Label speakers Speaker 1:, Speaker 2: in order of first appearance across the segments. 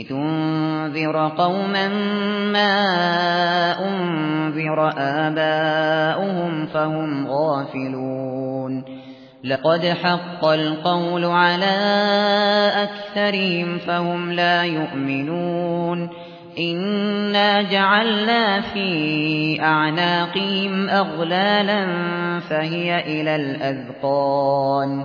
Speaker 1: لتنذر قوما ما أنذر آباؤهم فهم غافلون لقد حق القول على أكثرهم فهم لا يؤمنون إنا جعلنا في أعناقهم أغلالا فهي إلى الأذقان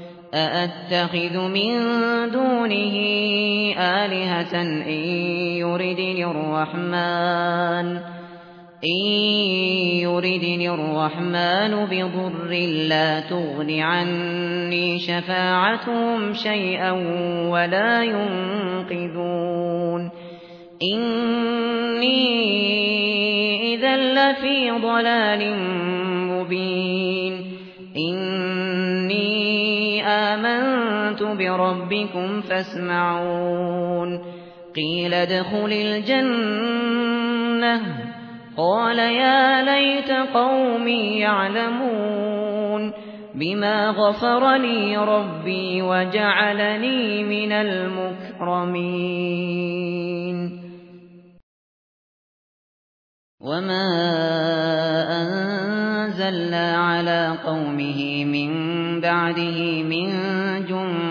Speaker 1: أأتخذ من دونه آلهة إن يردني الرحمن إن يردني الرحمن بضر لا تغن عني شفاعتهم شيئا ولا ينقذون إني إذا لفي ضلال مبين بربكم فاسمعون. قيل ادخل الجنة. قال يا ليت قومي يعلمون. بما غفر لي ربي وجعلني من المكرمين. وما أنزلنا على قومه من بعده من جند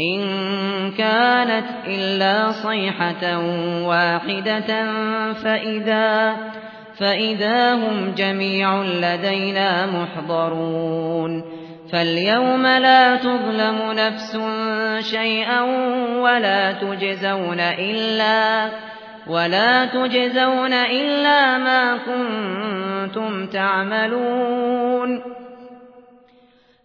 Speaker 1: إن كانت إلا صيحة واحدة فإذا فإذا هم جميع لدينا محضرون. فاليوم لا تظلم نفس شيئا ولا تجزون إلا ولا تجزون إلا ما كنتم تعملون.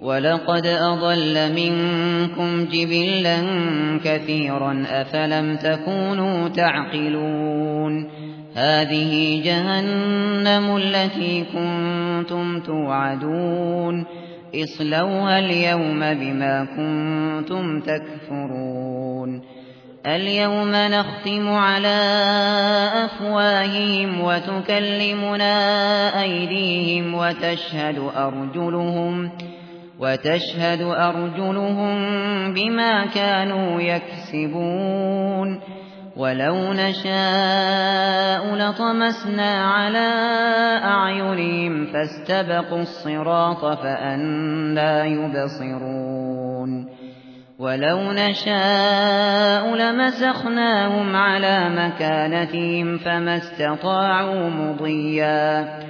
Speaker 1: ولقد أضل منكم جبلا كثيرا أفلم تكونوا تعقلون هذه جهنم التي كنتم توعدون اصلوها اليوم بما كنتم تكفرون اليوم نختم على أفواههم وتكلمنا أيديهم وتشهد أرجلهم وتشهد أرجلهم بما كانوا يكسبون ولو نشاء لطمسنا على أعينهم فاستبقوا الصراط فأنا يبصرون ولو نشاء لمسخناهم على مكانتهم فما استطاعوا مضيا